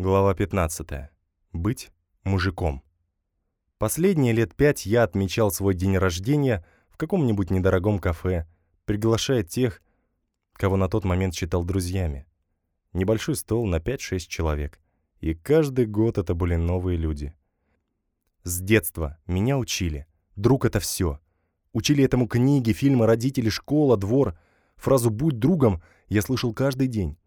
Глава 15. Быть мужиком. Последние лет пять я отмечал свой день рождения в каком-нибудь недорогом кафе, приглашая тех, кого на тот момент считал друзьями. Небольшой стол на 5-6 человек. И каждый год это были новые люди. С детства меня учили. Друг — это все. Учили этому книги, фильмы, родители, школа, двор. Фразу «будь другом» я слышал каждый день.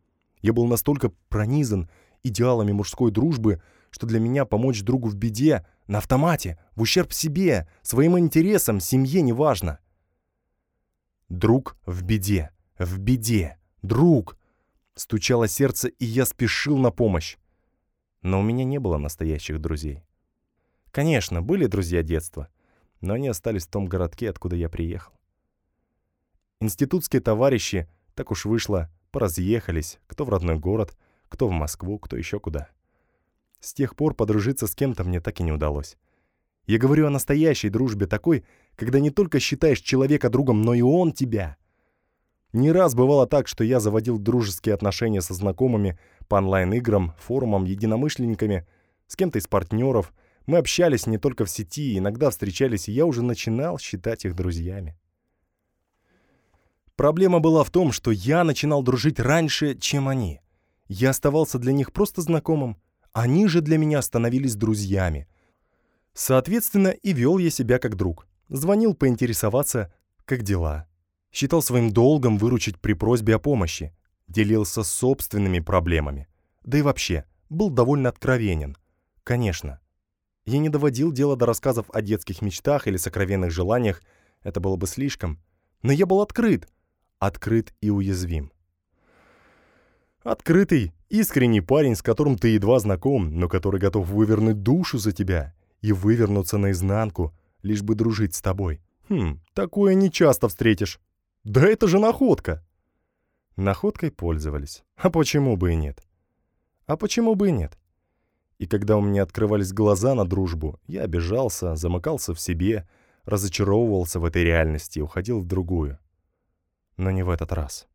Я был настолько пронизан идеалами мужской дружбы, что для меня помочь другу в беде на автомате, в ущерб себе, своим интересам, семье неважно. Друг в беде, в беде, друг. Стучало сердце, и я спешил на помощь. Но у меня не было настоящих друзей. Конечно, были друзья детства, но они остались в том городке, откуда я приехал. Институтские товарищи, так уж вышло, поразъехались, кто в родной город, кто в Москву, кто еще куда. С тех пор подружиться с кем-то мне так и не удалось. Я говорю о настоящей дружбе такой, когда не только считаешь человека другом, но и он тебя. Не раз бывало так, что я заводил дружеские отношения со знакомыми по онлайн-играм, форумам, единомышленниками, с кем-то из партнеров. Мы общались не только в сети, иногда встречались, и я уже начинал считать их друзьями. Проблема была в том, что я начинал дружить раньше, чем они. Я оставался для них просто знакомым, они же для меня становились друзьями. Соответственно, и вел я себя как друг. Звонил поинтересоваться, как дела. Считал своим долгом выручить при просьбе о помощи. Делился собственными проблемами. Да и вообще, был довольно откровенен. Конечно. Я не доводил дело до рассказов о детских мечтах или сокровенных желаниях, это было бы слишком. Но я был открыт. Открыт и уязвим. Открытый, искренний парень, с которым ты едва знаком, но который готов вывернуть душу за тебя и вывернуться наизнанку, лишь бы дружить с тобой. Хм, такое не часто встретишь. Да это же находка! Находкой пользовались. А почему бы и нет? А почему бы и нет? И когда у меня открывались глаза на дружбу, я обижался, замыкался в себе, разочаровывался в этой реальности и уходил в другую. Но не в этот раз.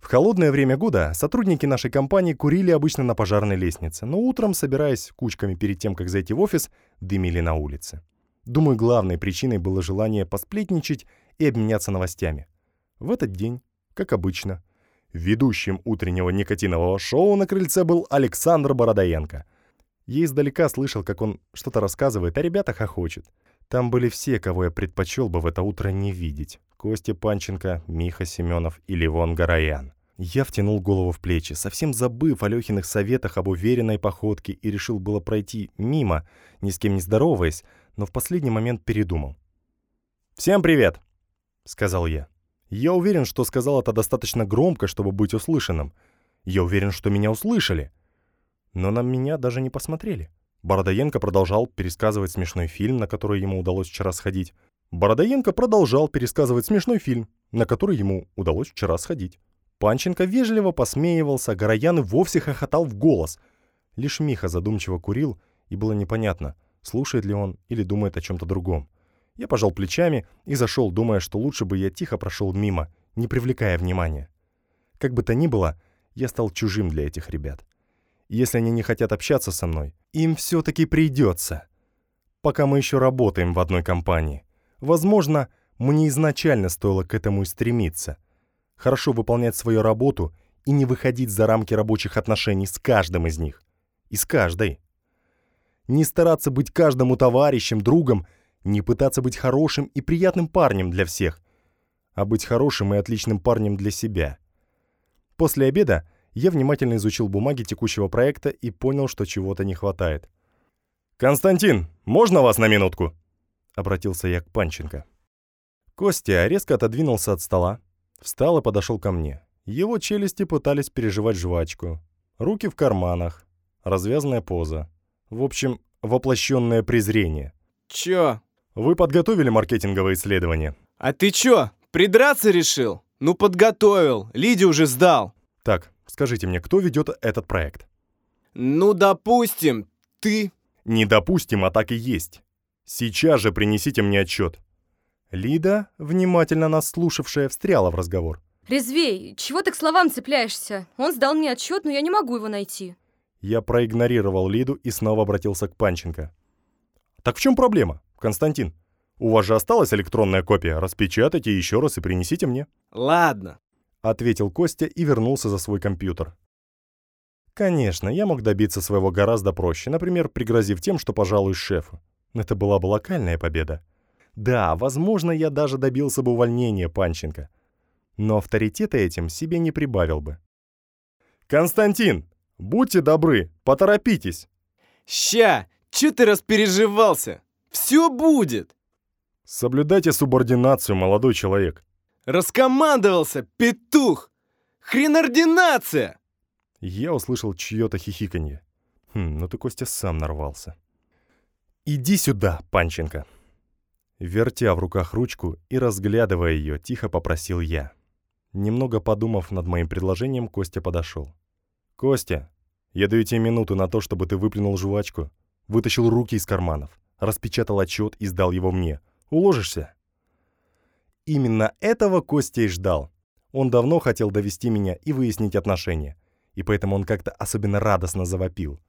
В холодное время года сотрудники нашей компании курили обычно на пожарной лестнице, но утром, собираясь кучками перед тем, как зайти в офис, дымили на улице. Думаю, главной причиной было желание посплетничать и обменяться новостями. В этот день, как обычно, ведущим утреннего никотинового шоу на крыльце был Александр Бородоенко. Я издалека слышал, как он что-то рассказывает, а ребята хохочут. Там были все, кого я предпочел бы в это утро не видеть. Костя Панченко, Миха Семенов и Ливон Гараян. Я втянул голову в плечи, совсем забыв о Лехиных советах об уверенной походке и решил было пройти мимо, ни с кем не здороваясь, но в последний момент передумал. «Всем привет!» — сказал я. Я уверен, что сказал это достаточно громко, чтобы быть услышанным. Я уверен, что меня услышали. Но на меня даже не посмотрели. Бородоенко продолжал пересказывать смешной фильм, на который ему удалось вчера сходить. Бородоенко продолжал пересказывать смешной фильм, на который ему удалось вчера сходить. Панченко вежливо посмеивался, Гороян вовсе хохотал в голос. Лишь Миха задумчиво курил, и было непонятно, слушает ли он или думает о чем-то другом. Я пожал плечами и зашел, думая, что лучше бы я тихо прошел мимо, не привлекая внимания. Как бы то ни было, я стал чужим для этих ребят. Если они не хотят общаться со мной, им все-таки придется. Пока мы еще работаем в одной компании. Возможно, мне изначально стоило к этому и стремиться хорошо выполнять свою работу и не выходить за рамки рабочих отношений с каждым из них. И с каждой. Не стараться быть каждому товарищем, другом, не пытаться быть хорошим и приятным парнем для всех, а быть хорошим и отличным парнем для себя. После обеда я внимательно изучил бумаги текущего проекта и понял, что чего-то не хватает. «Константин, можно вас на минутку?» — обратился я к Панченко. Костя резко отодвинулся от стола, Встал и подошел ко мне. Его челюсти пытались переживать жвачку. Руки в карманах. Развязанная поза. В общем, воплощенное презрение. Чё? Вы подготовили маркетинговое исследование? А ты чё, придраться решил? Ну подготовил, Лиде уже сдал. Так, скажите мне, кто ведет этот проект? Ну, допустим, ты... Не допустим, а так и есть. Сейчас же принесите мне отчет. Лида, внимательно нас слушавшая, встряла в разговор. «Резвей, чего ты к словам цепляешься? Он сдал мне отчет, но я не могу его найти». Я проигнорировал Лиду и снова обратился к Панченко. «Так в чем проблема, Константин? У вас же осталась электронная копия. Распечатайте еще раз и принесите мне». Ладно. Ответил Костя и вернулся за свой компьютер. Конечно, я мог добиться своего гораздо проще, например, пригрозив тем, что пожалуюсь шефу. Это была бы локальная победа. Да, возможно, я даже добился бы увольнения Панченко. Но авторитета этим себе не прибавил бы. «Константин, будьте добры, поторопитесь!» Ща! Чё ты распереживался? Все будет! «Соблюдайте субординацию, молодой человек». Раскомандовался, петух! Хренординация! Я услышал чье-то хихиканье. Хм, ну ты, Костя, сам нарвался. «Иди сюда, Панченко!» Вертя в руках ручку и разглядывая ее, тихо попросил я. Немного подумав над моим предложением, Костя подошел. «Костя, я даю тебе минуту на то, чтобы ты выплюнул жвачку, вытащил руки из карманов, распечатал отчет и сдал его мне. Уложишься?» Именно этого Костя и ждал. Он давно хотел довести меня и выяснить отношения, и поэтому он как-то особенно радостно завопил.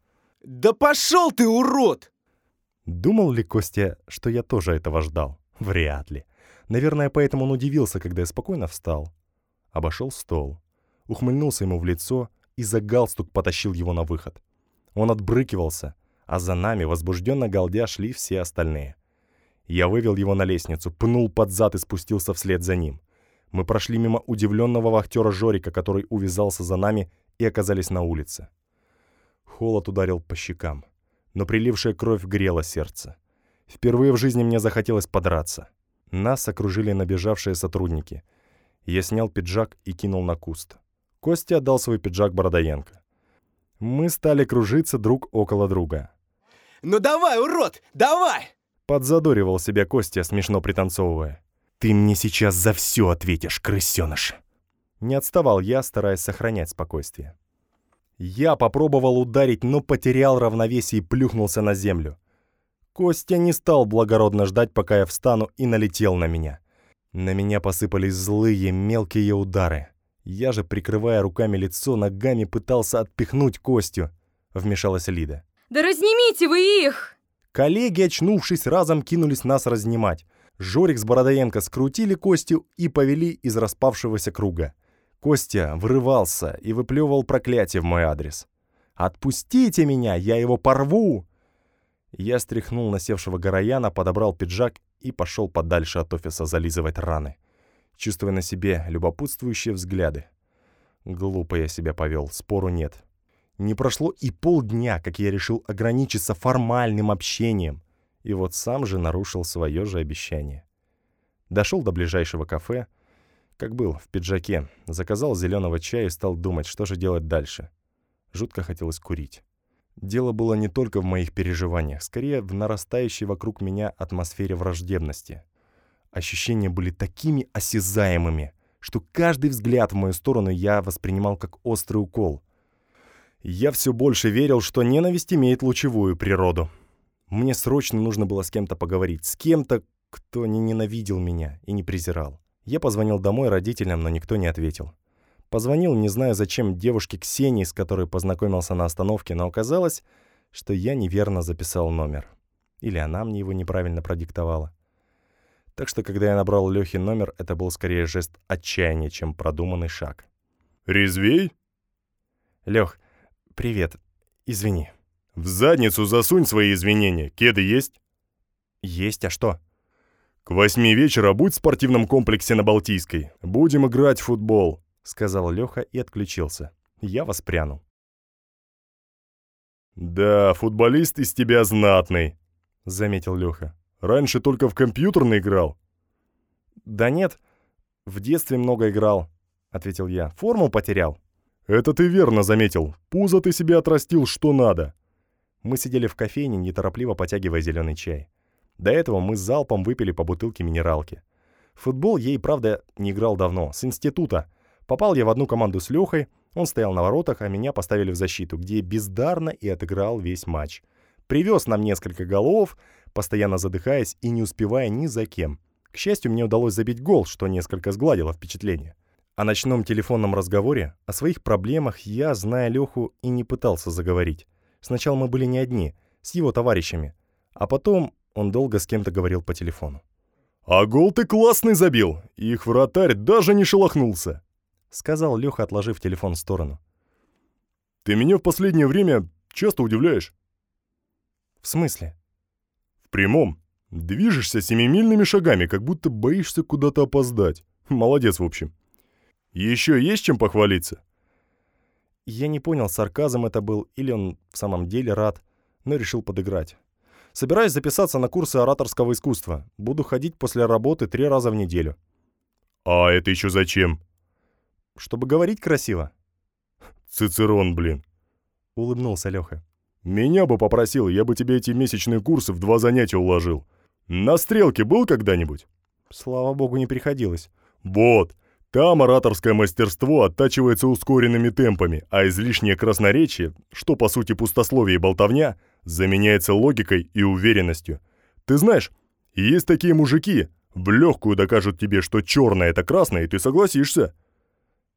Да пошел ты, урод! Думал ли Костя, что я тоже этого ждал? Вряд ли. Наверное, поэтому он удивился, когда я спокойно встал. Обошел стол, ухмыльнулся ему в лицо и за галстук потащил его на выход. Он отбрыкивался, а за нами, возбужденно галдя, шли все остальные. Я вывел его на лестницу, пнул под зад и спустился вслед за ним. Мы прошли мимо удивленного вахтера Жорика, который увязался за нами, и оказались на улице. Холод ударил по щекам но прилившая кровь грела сердце. Впервые в жизни мне захотелось подраться. Нас окружили набежавшие сотрудники. Я снял пиджак и кинул на куст. Костя отдал свой пиджак Бородоенко. Мы стали кружиться друг около друга. Ну давай, урод, давай! Подзадоривал себя Костя, смешно пританцовывая. «Ты мне сейчас за все ответишь, крысеныш!» Не отставал я, стараясь сохранять спокойствие. Я попробовал ударить, но потерял равновесие и плюхнулся на землю. Костя не стал благородно ждать, пока я встану, и налетел на меня. На меня посыпались злые мелкие удары. Я же, прикрывая руками лицо, ногами пытался отпихнуть Костю. Вмешалась Лида. «Да разнимите вы их!» Коллеги, очнувшись, разом кинулись нас разнимать. Жорик с Бородоенко скрутили Костю и повели из распавшегося круга. Костя врывался и выплевывал проклятие в мой адрес. «Отпустите меня, я его порву!» Я стряхнул насевшего Горояна, подобрал пиджак и пошел подальше от офиса зализывать раны, чувствуя на себе любопытствующие взгляды. Глупо я себя повел, спору нет. Не прошло и полдня, как я решил ограничиться формальным общением, и вот сам же нарушил свое же обещание. Дошел до ближайшего кафе, как был, в пиджаке. Заказал зеленого чая и стал думать, что же делать дальше. Жутко хотелось курить. Дело было не только в моих переживаниях, скорее в нарастающей вокруг меня атмосфере враждебности. Ощущения были такими осязаемыми, что каждый взгляд в мою сторону я воспринимал как острый укол. Я все больше верил, что ненависть имеет лучевую природу. Мне срочно нужно было с кем-то поговорить, с кем-то, кто не ненавидел меня и не презирал. Я позвонил домой родителям, но никто не ответил. Позвонил, не знаю зачем, девушке Ксении, с которой познакомился на остановке, но оказалось, что я неверно записал номер. Или она мне его неправильно продиктовала. Так что, когда я набрал Лёхин номер, это был скорее жест отчаяния, чем продуманный шаг. «Резвей?» «Лёх, привет. Извини». «В задницу засунь свои извинения. Кеды есть?» «Есть, а что?» «К восьми вечера будь в спортивном комплексе на Балтийской. Будем играть в футбол», — сказал Леха и отключился. Я воспрянул. «Да, футболист из тебя знатный», — заметил Леха. «Раньше только в компьютерный играл». «Да нет, в детстве много играл», — ответил я. «Форму потерял». «Это ты верно заметил. Пузо ты себе отрастил что надо». Мы сидели в кофейне, неторопливо потягивая зеленый чай. До этого мы с залпом выпили по бутылке минералки. футбол ей, правда, не играл давно, с института. Попал я в одну команду с Лехой, он стоял на воротах, а меня поставили в защиту, где бездарно и отыграл весь матч. Привез нам несколько голов, постоянно задыхаясь и не успевая ни за кем. К счастью, мне удалось забить гол, что несколько сгладило впечатление. О ночном телефонном разговоре, о своих проблемах я, зная Леху, и не пытался заговорить. Сначала мы были не одни, с его товарищами. А потом он долго с кем-то говорил по телефону. «А гол ты классный забил! Их вратарь даже не шелохнулся!» Сказал Леха, отложив телефон в сторону. «Ты меня в последнее время часто удивляешь». «В смысле?» «В прямом. Движешься семимильными шагами, как будто боишься куда-то опоздать. Молодец, в общем. Еще есть чем похвалиться?» Я не понял, сарказм это был или он в самом деле рад, но решил подыграть. Собираюсь записаться на курсы ораторского искусства. Буду ходить после работы три раза в неделю. «А это еще зачем?» «Чтобы говорить красиво». «Цицерон, блин», — улыбнулся Леха. «Меня бы попросил, я бы тебе эти месячные курсы в два занятия уложил. На стрелке был когда-нибудь?» «Слава богу, не приходилось». «Вот, там ораторское мастерство оттачивается ускоренными темпами, а излишнее красноречие, что по сути пустословие и болтовня, заменяется логикой и уверенностью. Ты знаешь, есть такие мужики, в легкую докажут тебе, что черное это красное, и ты согласишься.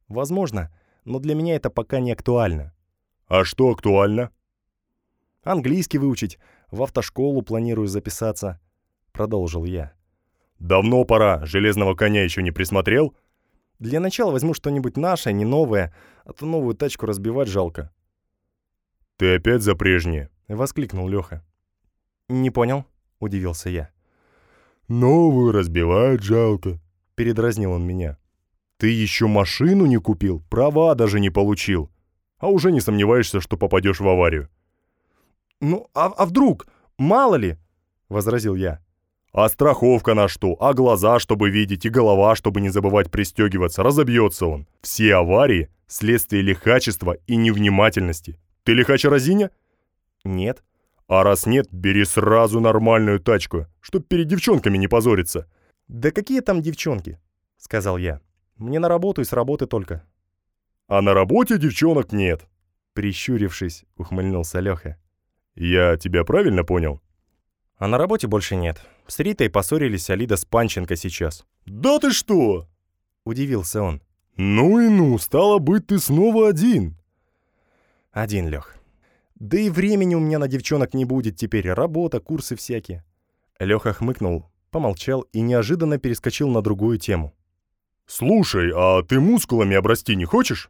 Возможно, но для меня это пока не актуально. А что актуально? Английский выучить, в автошколу планирую записаться, продолжил я. Давно пора, железного коня еще не присмотрел? Для начала возьму что-нибудь наше, не новое, а то новую тачку разбивать жалко. Ты опять за прежнее? Воскликнул Леха. Не понял, удивился я. Новую разбивать жалко, передразнил он меня. Ты еще машину не купил, права даже не получил, а уже не сомневаешься, что попадешь в аварию. Ну, а, а вдруг? Мало ли, возразил я. А страховка на что? А глаза, чтобы видеть, и голова, чтобы не забывать пристегиваться. Разобьется он. Все аварии – следствие лихачества и невнимательности. Ты лихач разиня? Нет. А раз нет, бери сразу нормальную тачку, чтоб перед девчонками не позориться. Да какие там девчонки? Сказал я. Мне на работу и с работы только. А на работе девчонок нет. Прищурившись, ухмыльнулся Леха. Я тебя правильно понял? А на работе больше нет. С Ритой поссорились Алида с Панченко сейчас. «Да ты что?» — удивился он. «Ну и ну, стало быть, ты снова один». «Один, Лех. Да и времени у меня на девчонок не будет теперь. Работа, курсы всякие». Леха хмыкнул, помолчал и неожиданно перескочил на другую тему. «Слушай, а ты мускулами обрасти не хочешь?»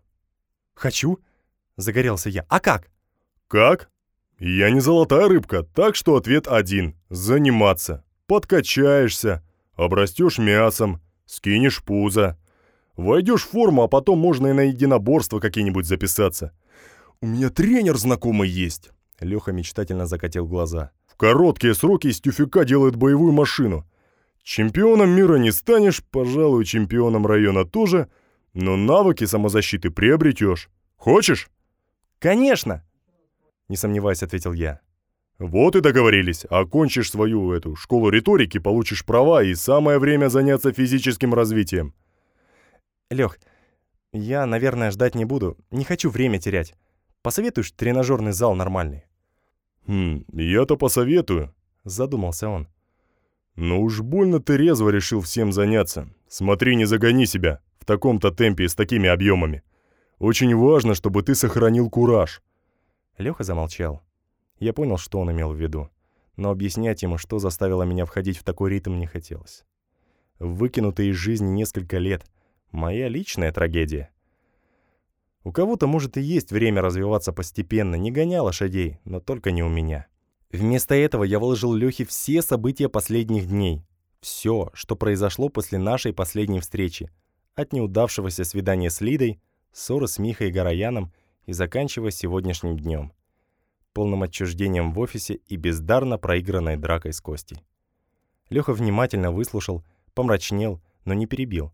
«Хочу», — загорелся я. «А как?» «Как?» «Я не золотая рыбка, так что ответ один – заниматься. Подкачаешься, обрастешь мясом, скинешь пузо. Войдешь в форму, а потом можно и на единоборство какие-нибудь записаться. У меня тренер знакомый есть». Леха мечтательно закатил глаза. «В короткие сроки из тюфяка делает боевую машину. Чемпионом мира не станешь, пожалуй, чемпионом района тоже, но навыки самозащиты приобретешь. Хочешь?» «Конечно!» Не сомневаясь, ответил я. Вот и договорились. Окончишь свою эту школу риторики, получишь права и самое время заняться физическим развитием. Лех, я, наверное, ждать не буду. Не хочу время терять. Посоветуешь тренажерный зал нормальный? Хм, я-то посоветую, задумался он. Но уж больно ты резво решил всем заняться. Смотри, не загони себя в таком-то темпе и с такими объемами. Очень важно, чтобы ты сохранил кураж. Леха замолчал. Я понял, что он имел в виду, но объяснять ему, что заставило меня входить в такой ритм, не хотелось. Выкинутые из жизни несколько лет — моя личная трагедия. У кого-то, может, и есть время развиваться постепенно, не гоня лошадей, но только не у меня. Вместо этого я выложил Лехе все события последних дней. Все, что произошло после нашей последней встречи. От неудавшегося свидания с Лидой, ссоры с Михой Горояном и заканчивая сегодняшним днем, полным отчуждением в офисе и бездарно проигранной дракой с Костей. Леха внимательно выслушал, помрачнел, но не перебил.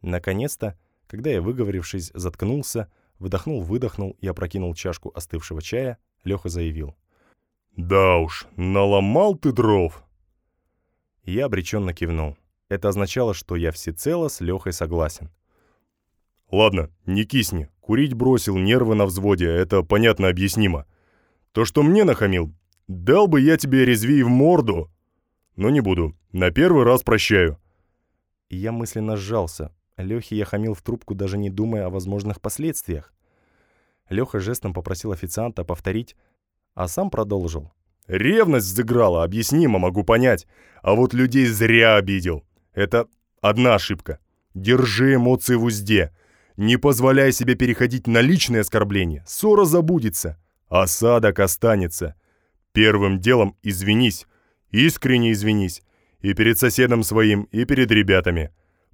Наконец-то, когда я, выговорившись, заткнулся, вдохнул-выдохнул и опрокинул чашку остывшего чая, Леха заявил. «Да уж, наломал ты дров!» Я обреченно кивнул. Это означало, что я всецело с Лехой согласен. Ладно, не кисни. Курить бросил, нервы на взводе, это понятно объяснимо. То, что мне нахамил, дал бы я тебе резвей в морду. Но не буду. На первый раз прощаю. Я мысленно сжался. Лехе я хамил в трубку, даже не думая о возможных последствиях. Леха жестом попросил официанта повторить, а сам продолжил. «Ревность взыграла, объяснимо, могу понять. А вот людей зря обидел. Это одна ошибка. Держи эмоции в узде. Не позволяй себе переходить на личные оскорбления. Ссора забудется. Осадок останется. Первым делом извинись. Искренне извинись. И перед соседом своим, и перед ребятами.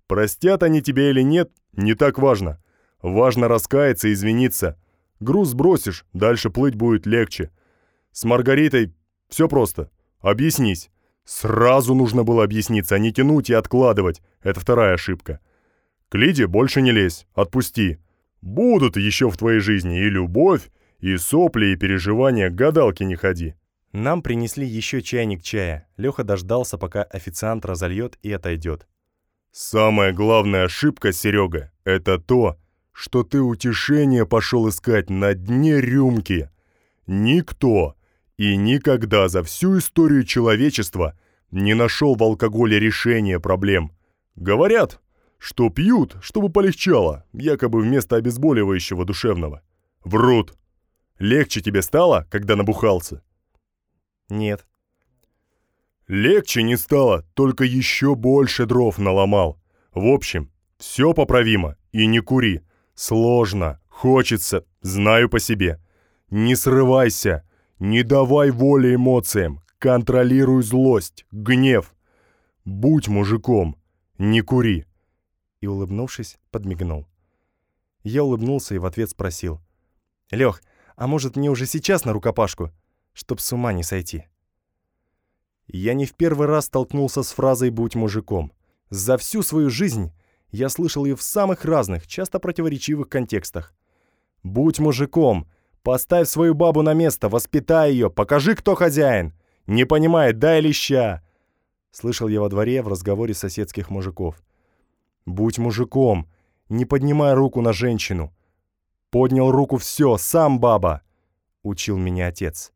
Простят они тебя или нет, не так важно. Важно раскаяться и извиниться. Груз сбросишь, дальше плыть будет легче. С Маргаритой все просто. Объяснись. Сразу нужно было объясниться, а не тянуть и откладывать. Это вторая ошибка. К Лиде больше не лезь, отпусти. Будут еще в твоей жизни и любовь, и сопли, и переживания, гадалки не ходи. Нам принесли еще чайник чая. Леха дождался, пока официант разольет и отойдет. Самая главная ошибка, Серега, это то, что ты утешение пошел искать на дне рюмки. Никто и никогда за всю историю человечества не нашел в алкоголе решения проблем. Говорят, что пьют, чтобы полегчало, якобы вместо обезболивающего душевного. Врут. Легче тебе стало, когда набухался? Нет. Легче не стало, только еще больше дров наломал. В общем, все поправимо, и не кури. Сложно, хочется, знаю по себе. Не срывайся, не давай воли эмоциям, контролируй злость, гнев. Будь мужиком, не кури. И, улыбнувшись, подмигнул. Я улыбнулся и в ответ спросил. «Лёх, а может мне уже сейчас на рукопашку, чтоб с ума не сойти?» Я не в первый раз столкнулся с фразой «будь мужиком». За всю свою жизнь я слышал ее в самых разных, часто противоречивых контекстах. «Будь мужиком», «Поставь свою бабу на место, воспитай ее, покажи, кто хозяин!» «Не понимает, дай леща!» Слышал я во дворе в разговоре соседских мужиков. «Будь мужиком, не поднимай руку на женщину!» «Поднял руку все, сам баба!» Учил меня отец.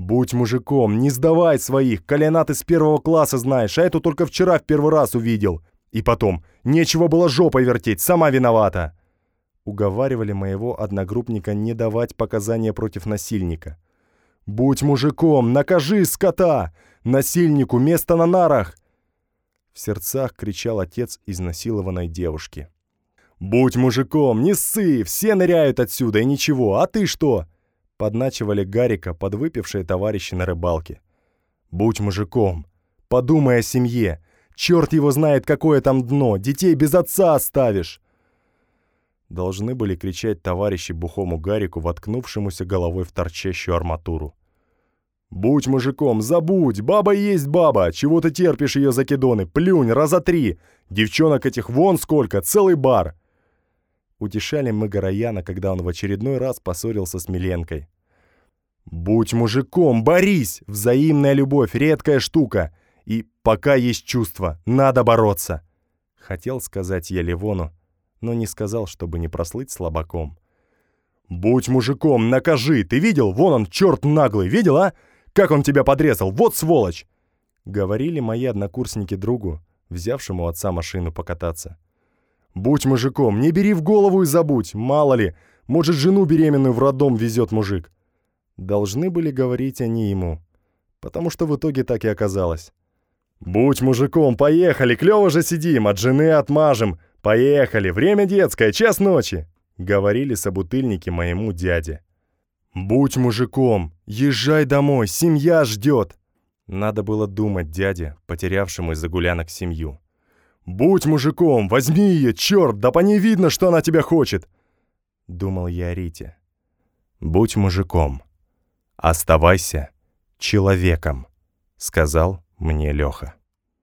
«Будь мужиком, не сдавай своих, колена ты с первого класса знаешь, а эту только вчера в первый раз увидел!» И потом, нечего было жопой вертеть, сама виновата. Уговаривали моего одногруппника не давать показания против насильника. «Будь мужиком, накажи скота! Насильнику место на нарах!» В сердцах кричал отец изнасилованной девушки. «Будь мужиком, не ссы, все ныряют отсюда и ничего, а ты что?» Подначивали Гарика подвыпившие товарищи на рыбалке. «Будь мужиком, подумай о семье, Черт его знает, какое там дно, детей без отца оставишь!» Должны были кричать товарищи бухому Гарику, воткнувшемуся головой в торчащую арматуру. «Будь мужиком, забудь! Баба есть баба! Чего ты терпишь ее закидоны? Плюнь, раза три! Девчонок этих вон сколько, целый бар!» Утешали мы Горояна, когда он в очередной раз поссорился с Миленкой. «Будь мужиком, борись! Взаимная любовь — редкая штука! И пока есть чувство, надо бороться!» Хотел сказать я Ливону, но не сказал, чтобы не прослыть слабаком. «Будь мужиком, накажи! Ты видел? Вон он, черт наглый, видел, а? Как он тебя подрезал? Вот сволочь!» Говорили мои однокурсники другу, взявшему отца машину покататься. «Будь мужиком, не бери в голову и забудь, мало ли, может, жену беременную в роддом везет мужик». Должны были говорить они ему, потому что в итоге так и оказалось. «Будь мужиком, поехали, клёво же сидим, от жены отмажем. Поехали, время детское, час ночи!» Говорили собутыльники моему дяде. «Будь мужиком, езжай домой, семья ждет!» Надо было думать дяде, потерявшему из-за гулянок семью. «Будь мужиком, возьми ее, черт, да по ней видно, что она тебя хочет!» Думал я о Рите. «Будь мужиком, оставайся человеком», — сказал мне Леха.